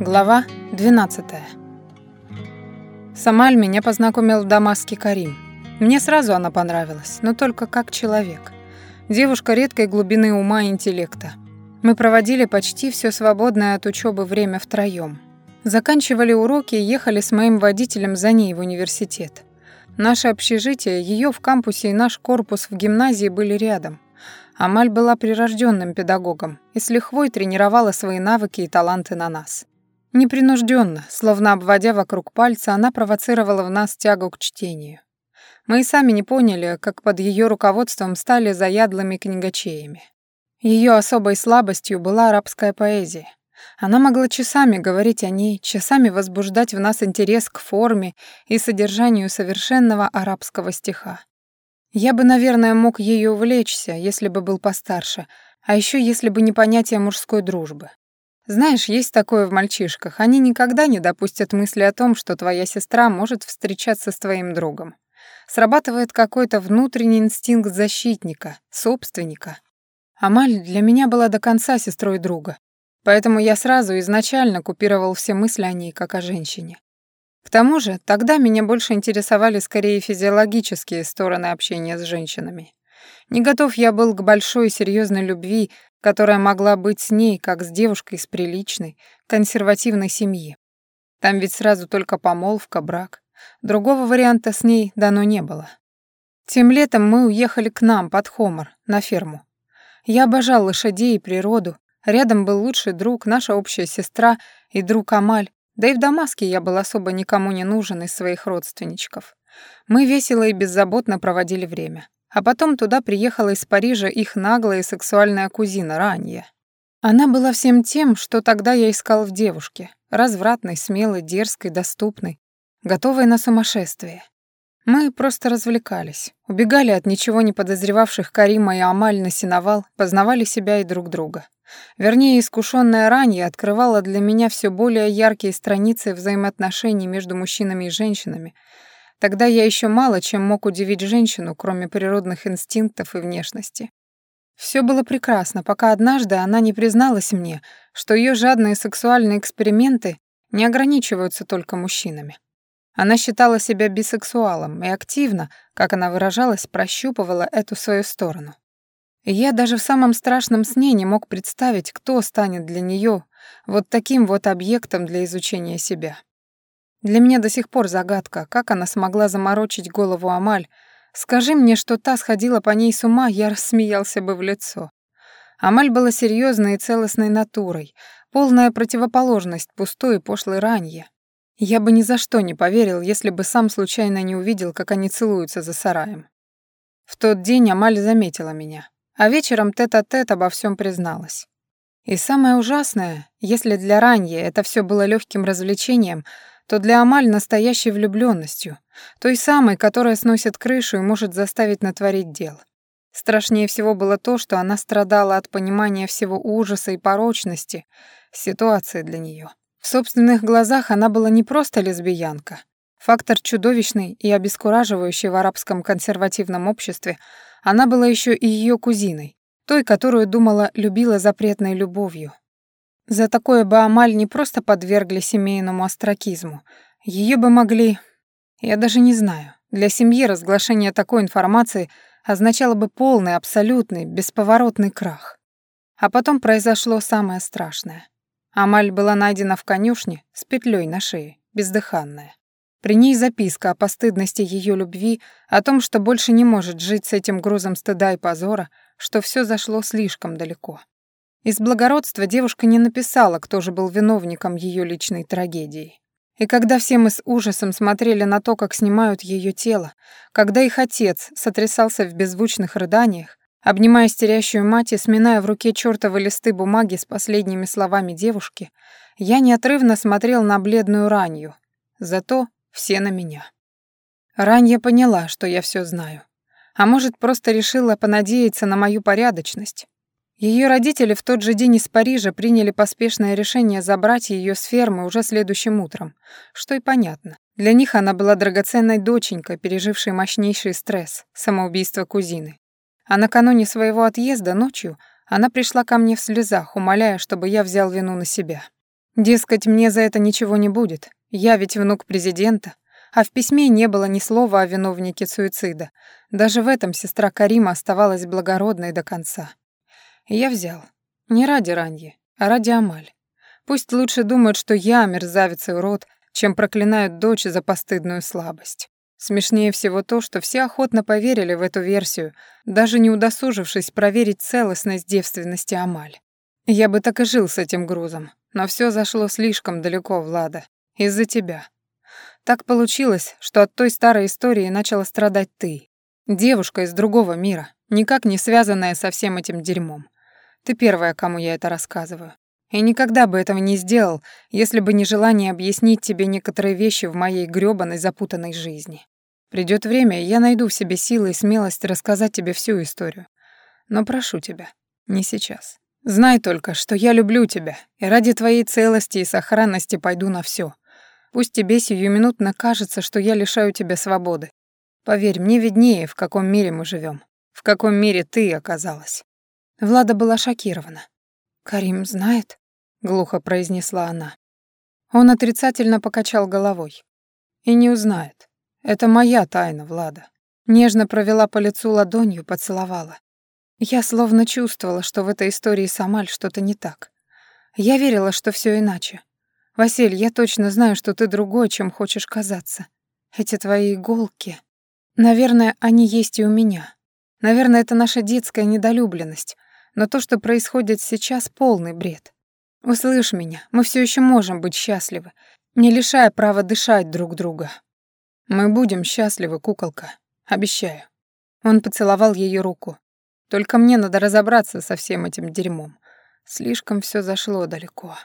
Глава 12. Самаль меня познакомил в Дамаске Карим. Мне сразу она понравилась, но только как человек. Девушка редкой глубины ума и интеллекта. Мы проводили почти все свободное от учебы время втроем. Заканчивали уроки и ехали с моим водителем за ней в университет. Наше общежитие, ее в кампусе и наш корпус в гимназии были рядом. Амаль была прирожденным педагогом и с лихвой тренировала свои навыки и таланты на нас. Непринужденно, словно обводя вокруг пальца, она провоцировала в нас тягу к чтению. Мы и сами не поняли, как под ее руководством стали заядлыми книгачеями. Ее особой слабостью была арабская поэзия. Она могла часами говорить о ней, часами возбуждать в нас интерес к форме и содержанию совершенного арабского стиха. Я бы, наверное, мог ею увлечься, если бы был постарше, а еще если бы не понятие мужской дружбы. Знаешь, есть такое в мальчишках. Они никогда не допустят мысли о том, что твоя сестра может встречаться с твоим другом. Срабатывает какой-то внутренний инстинкт защитника, собственника. Амаль для меня была до конца сестрой друга, поэтому я сразу изначально купировал все мысли о ней как о женщине. К тому же, тогда меня больше интересовали скорее физиологические стороны общения с женщинами. Не готов я был к большой серьезной любви, которая могла быть с ней, как с девушкой из приличной, консервативной семьи. Там ведь сразу только помолвка, брак. Другого варианта с ней дано не было. Тем летом мы уехали к нам, под Хомор, на ферму. Я обожал лошадей и природу. Рядом был лучший друг, наша общая сестра и друг Амаль. Да и в Дамаске я был особо никому не нужен из своих родственничков. Мы весело и беззаботно проводили время. А потом туда приехала из Парижа их наглая сексуальная кузина Ранья. Она была всем тем, что тогда я искал в девушке. Развратной, смелой, дерзкой, доступной, готовой на сумасшествие. Мы просто развлекались, убегали от ничего не подозревавших Карима и Амаль на сеновал, познавали себя и друг друга. Вернее, искушенная ранее открывала для меня все более яркие страницы взаимоотношений между мужчинами и женщинами, Тогда я еще мало чем мог удивить женщину, кроме природных инстинктов и внешности. Все было прекрасно, пока однажды она не призналась мне, что ее жадные сексуальные эксперименты не ограничиваются только мужчинами. Она считала себя бисексуалом и активно, как она выражалась, прощупывала эту свою сторону. И я даже в самом страшном сне не мог представить, кто станет для нее вот таким вот объектом для изучения себя. Для меня до сих пор загадка, как она смогла заморочить голову Амаль. Скажи мне, что та сходила по ней с ума, я рассмеялся бы в лицо. Амаль была серьезной и целостной натурой, полная противоположность пустой и пошлой ранье. Я бы ни за что не поверил, если бы сам случайно не увидел, как они целуются за сараем. В тот день Амаль заметила меня, а вечером тет-а-тет -тет обо всем призналась. И самое ужасное, если для ранье это все было легким развлечением, то для Амаль настоящей влюбленностью, той самой, которая сносит крышу и может заставить натворить дел. Страшнее всего было то, что она страдала от понимания всего ужаса и порочности ситуации для нее. В собственных глазах она была не просто лесбиянка. Фактор чудовищный и обескураживающий в арабском консервативном обществе, она была еще и ее кузиной, той, которую думала любила запретной любовью, за такое бы Амаль не просто подвергли семейному остракизму. Ее бы могли... Я даже не знаю. Для семьи разглашение такой информации означало бы полный, абсолютный, бесповоротный крах. А потом произошло самое страшное. Амаль была найдена в конюшне с петлей на шее, бездыханная. При ней записка о постыдности ее любви, о том, что больше не может жить с этим грузом стыда и позора, что все зашло слишком далеко. Из благородства девушка не написала, кто же был виновником ее личной трагедии. И когда все мы с ужасом смотрели на то, как снимают ее тело, когда их отец сотрясался в беззвучных рыданиях, обнимая стерящую мать и сминая в руке чёртовы листы бумаги с последними словами девушки, я неотрывно смотрел на бледную ранью. Зато все на меня. Ранья поняла, что я все знаю. А может, просто решила понадеяться на мою порядочность, ее родители в тот же день из Парижа приняли поспешное решение забрать ее с фермы уже следующим утром, что и понятно. Для них она была драгоценной доченькой, пережившей мощнейший стресс, самоубийство кузины. А накануне своего отъезда ночью она пришла ко мне в слезах, умоляя, чтобы я взял вину на себя. Дескать, мне за это ничего не будет. Я ведь внук президента. А в письме не было ни слова о виновнике суицида. Даже в этом сестра Карима оставалась благородной до конца. Я взял. Не ради Раньи, а ради Амаль. Пусть лучше думают, что я мерзавец и урод, чем проклинают дочь за постыдную слабость. Смешнее всего то, что все охотно поверили в эту версию, даже не удосужившись проверить целостность девственности Амаль. Я бы так и жил с этим грузом, но все зашло слишком далеко, Влада, из-за тебя. Так получилось, что от той старой истории начала страдать ты. Девушка из другого мира, никак не связанная со всем этим дерьмом. Ты первая, кому я это рассказываю. И никогда бы этого не сделал, если бы не желание объяснить тебе некоторые вещи в моей грёбаной запутанной жизни. Придёт время, я найду в себе силы и смелость рассказать тебе всю историю. Но прошу тебя, не сейчас. Знай только, что я люблю тебя, и ради твоей целости и сохранности пойду на всё. Пусть тебе сиюминутно кажется, что я лишаю тебя свободы. Поверь, мне виднее, в каком мире мы живём, в каком мире ты оказалась. Влада была шокирована. «Карим знает?» — глухо произнесла она. Он отрицательно покачал головой. «И не узнает. Это моя тайна, Влада». Нежно провела по лицу ладонью, поцеловала. Я словно чувствовала, что в этой истории с Амаль что-то не так. Я верила, что все иначе. «Василь, я точно знаю, что ты другой, чем хочешь казаться. Эти твои иголки... Наверное, они есть и у меня. Наверное, это наша детская недолюбленность, но то, что происходит сейчас, полный бред. Услышь меня, мы все еще можем быть счастливы, не лишая права дышать друг друга. Мы будем счастливы, куколка, обещаю. Он поцеловал ее руку. Только мне надо разобраться со всем этим дерьмом. Слишком все зашло далеко.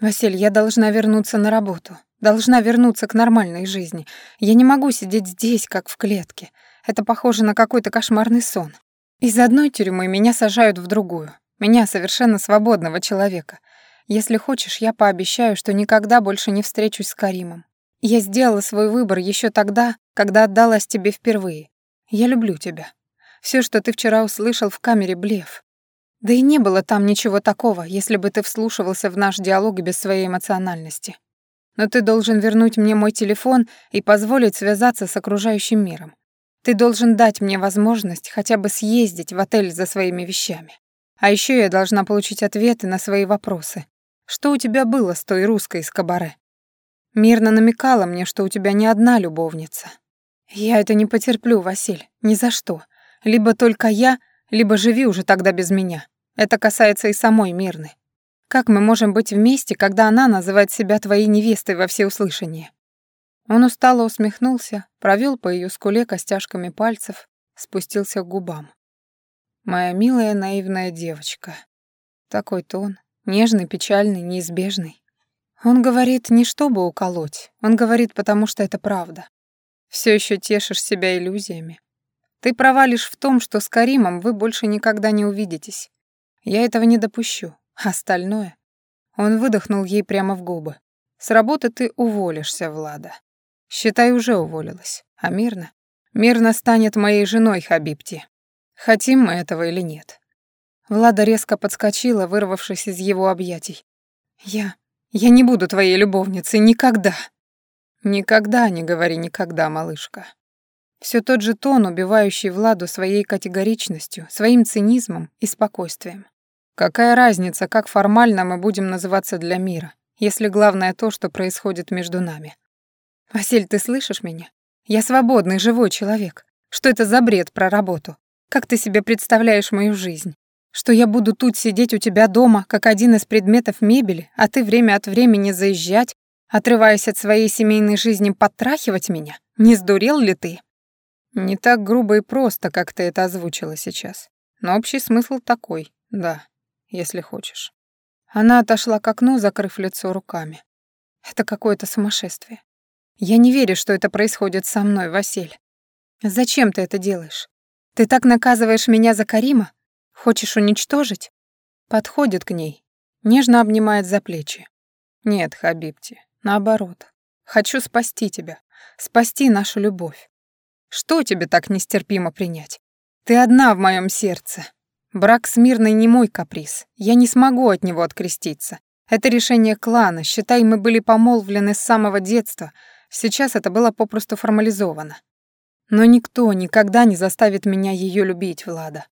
Василь, я должна вернуться на работу. Должна вернуться к нормальной жизни. Я не могу сидеть здесь, как в клетке. Это похоже на какой-то кошмарный сон. Из одной тюрьмы меня сажают в другую. Меня, совершенно свободного человека. Если хочешь, я пообещаю, что никогда больше не встречусь с Каримом. Я сделала свой выбор еще тогда, когда отдалась тебе впервые. Я люблю тебя. Все, что ты вчера услышал в камере, блеф. Да и не было там ничего такого, если бы ты вслушивался в наш диалог без своей эмоциональности. Но ты должен вернуть мне мой телефон и позволить связаться с окружающим миром. Ты должен дать мне возможность хотя бы съездить в отель за своими вещами. А еще я должна получить ответы на свои вопросы. Что у тебя было с той русской из кабаре? Мирно намекала мне, что у тебя не одна любовница. Я это не потерплю, Василь, ни за что. Либо только я, либо живи уже тогда без меня. Это касается и самой Мирны. Как мы можем быть вместе, когда она называет себя твоей невестой во всеуслышание? Он устало усмехнулся, провел по ее скуле костяшками пальцев, спустился к губам. «Моя милая наивная девочка». Такой тон, нежный, печальный, неизбежный. Он говорит не чтобы уколоть, он говорит, потому что это правда. Все еще тешишь себя иллюзиями. Ты права лишь в том, что с Каримом вы больше никогда не увидитесь. Я этого не допущу. Остальное... Он выдохнул ей прямо в губы. С работы ты уволишься, Влада. Считай, уже уволилась. А мирно? Мирно станет моей женой, Хабибти. Хотим мы этого или нет? Влада резко подскочила, вырвавшись из его объятий. Я... я не буду твоей любовницей никогда. Никогда не говори никогда, малышка. Все тот же тон, убивающий Владу своей категоричностью, своим цинизмом и спокойствием. Какая разница, как формально мы будем называться для мира, если главное то, что происходит между нами? «Василь, ты слышишь меня? Я свободный, живой человек. Что это за бред про работу? Как ты себе представляешь мою жизнь? Что я буду тут сидеть у тебя дома, как один из предметов мебели, а ты время от времени заезжать, отрываясь от своей семейной жизни, подтрахивать меня? Не сдурел ли ты?» Не так грубо и просто, как ты это озвучила сейчас. Но общий смысл такой, да, если хочешь. Она отошла к окну, закрыв лицо руками. Это какое-то сумасшествие. Я не верю, что это происходит со мной, Василь. Зачем ты это делаешь? Ты так наказываешь меня за Карима? Хочешь уничтожить? Подходит к ней, нежно обнимает за плечи. Нет, Хабибти, наоборот. Хочу спасти тебя, спасти нашу любовь. Что тебе так нестерпимо принять? Ты одна в моем сердце. Брак с Мирной не мой каприз. Я не смогу от него откреститься. Это решение клана, считай, мы были помолвлены с самого детства, сейчас это было попросту формализовано. Но никто никогда не заставит меня ее любить, Влада.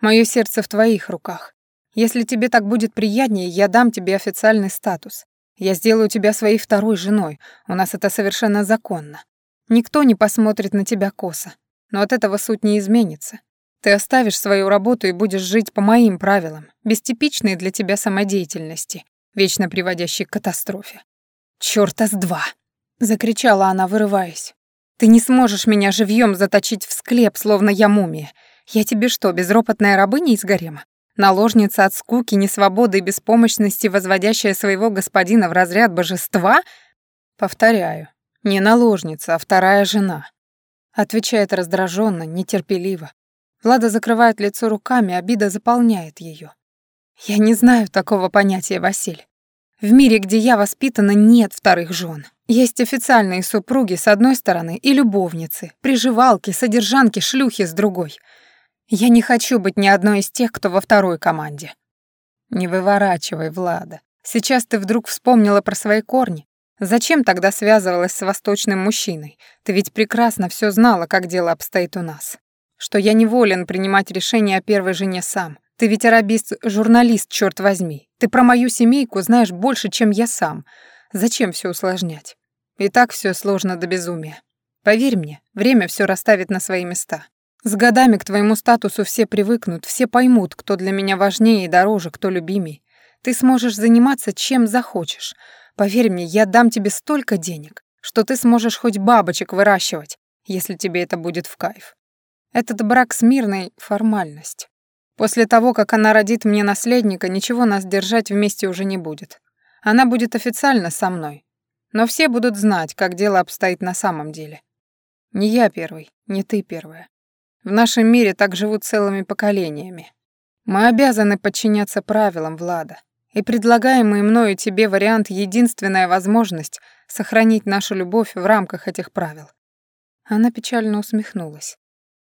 Мое сердце в твоих руках. Если тебе так будет приятнее, я дам тебе официальный статус. Я сделаю тебя своей второй женой. У нас это совершенно законно. Никто не посмотрит на тебя косо. Но от этого суть не изменится. Ты оставишь свою работу и будешь жить по моим правилам, без типичной для тебя самодеятельности, вечно приводящей к катастрофе. «Чёрта с два!» — закричала она, вырываясь. «Ты не сможешь меня живьем заточить в склеп, словно я мумия. Я тебе что, безропотная рабыня из гарема? Наложница от скуки, несвободы и беспомощности, возводящая своего господина в разряд божества? Повторяю, не наложница, а вторая жена. Отвечает раздраженно, нетерпеливо. Влада закрывает лицо руками, обида заполняет ее. Я не знаю такого понятия, Василь. В мире, где я воспитана, нет вторых жен. Есть официальные супруги с одной стороны и любовницы, приживалки, содержанки, шлюхи с другой — я не хочу быть ни одной из тех, кто во второй команде. Не выворачивай, Влада. Сейчас ты вдруг вспомнила про свои корни. Зачем тогда связывалась с восточным мужчиной? Ты ведь прекрасно все знала, как дело обстоит у нас. Что я не волен принимать решение о первой жене сам. Ты ведь арабист-журналист, черт возьми. Ты про мою семейку знаешь больше, чем я сам. Зачем все усложнять? И так все сложно до безумия. Поверь мне, время все расставит на свои места. С годами к твоему статусу все привыкнут, все поймут, кто для меня важнее и дороже, кто любимей. Ты сможешь заниматься чем захочешь. Поверь мне, я дам тебе столько денег, что ты сможешь хоть бабочек выращивать, если тебе это будет в кайф. Этот брак с мирной — формальность. После того, как она родит мне наследника, ничего нас держать вместе уже не будет. Она будет официально со мной. Но все будут знать, как дело обстоит на самом деле. Не я первый, не ты первая. В нашем мире так живут целыми поколениями. Мы обязаны подчиняться правилам Влада. И предлагаемый мною тебе вариант — единственная возможность сохранить нашу любовь в рамках этих правил. Она печально усмехнулась.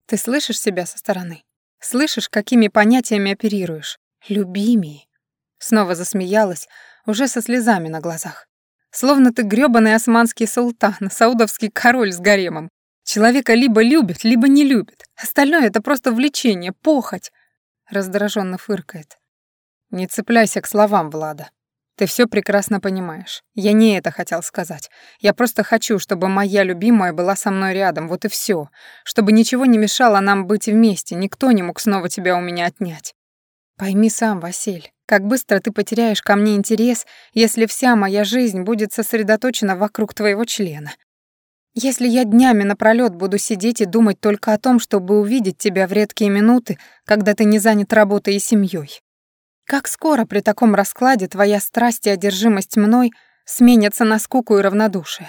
Ты слышишь себя со стороны? Слышишь, какими понятиями оперируешь? Любимей. Снова засмеялась, уже со слезами на глазах. Словно ты грёбаный османский султан, саудовский король с гаремом. Человека либо любят, либо не любят. Остальное — это просто влечение, похоть. Раздраженно фыркает. Не цепляйся к словам, Влада. Ты все прекрасно понимаешь. Я не это хотел сказать. Я просто хочу, чтобы моя любимая была со мной рядом, вот и все. Чтобы ничего не мешало нам быть вместе, никто не мог снова тебя у меня отнять. Пойми сам, Василь, как быстро ты потеряешь ко мне интерес, если вся моя жизнь будет сосредоточена вокруг твоего члена. Если я днями напролёт буду сидеть и думать только о том, чтобы увидеть тебя в редкие минуты, когда ты не занят работой и семьей. Как скоро при таком раскладе твоя страсть и одержимость мной сменятся на скуку и равнодушие?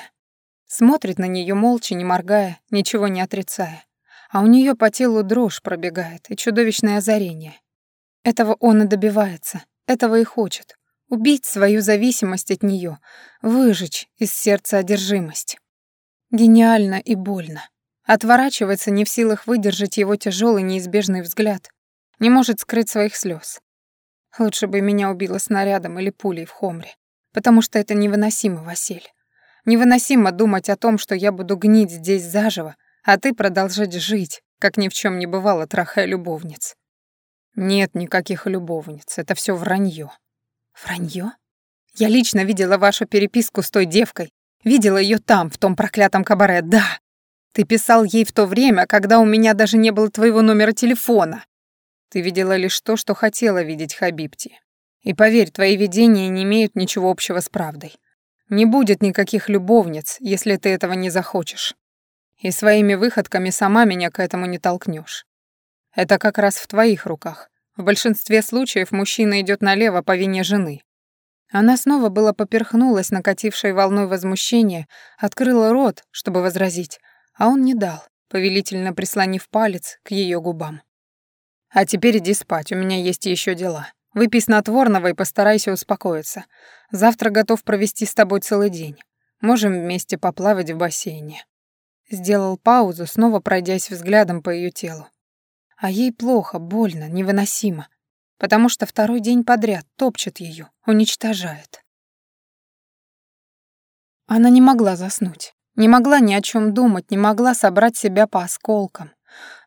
Смотрит на неё молча, не моргая, ничего не отрицая. А у неё по телу дрожь пробегает и чудовищное озарение. Этого он и добивается, этого и хочет. Убить свою зависимость от неё, выжечь из сердца одержимость. Гениально и больно. Отворачивается, не в силах выдержать его тяжелый неизбежный взгляд. Не может скрыть своих слез. Лучше бы меня убило снарядом или пулей в хомре. Потому что это невыносимо, Василь. Невыносимо думать о том, что я буду гнить здесь заживо, а ты продолжать жить, как ни в чем не бывало, трахая любовниц. Нет никаких любовниц, это все вранье. Вранье? Я лично видела вашу переписку с той девкой, Видела ее там, в том проклятом кабаре, да. Ты писал ей в то время, когда у меня даже не было твоего номера телефона. Ты видела лишь то, что хотела видеть Хабибти. И поверь, твои видения не имеют ничего общего с правдой. Не будет никаких любовниц, если ты этого не захочешь. И своими выходками сама меня к этому не толкнешь. Это как раз в твоих руках. В большинстве случаев мужчина идет налево по вине жены, она снова было поперхнулась накатившей волной возмущения, открыла рот, чтобы возразить, а он не дал, повелительно прислонив палец к ее губам. «А теперь иди спать, у меня есть еще дела. Выпей снотворного и постарайся успокоиться. Завтра готов провести с тобой целый день. Можем вместе поплавать в бассейне». Сделал паузу, снова пройдясь взглядом по ее телу. А ей плохо, больно, невыносимо потому что второй день подряд топчет ее, уничтожает. Она не могла заснуть. Не могла ни о чем думать, не могла собрать себя по осколкам.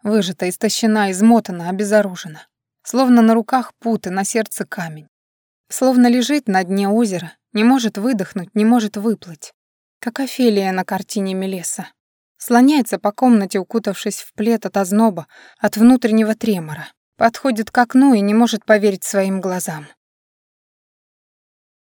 Выжата, истощена, измотана, обезоружена. Словно на руках путы, на сердце камень. Словно лежит на дне озера, не может выдохнуть, не может выплыть. Как Офелия на картине Мелеса. Слоняется по комнате, укутавшись в плед от озноба, от внутреннего тремора. Подходит к окну и не может поверить своим глазам.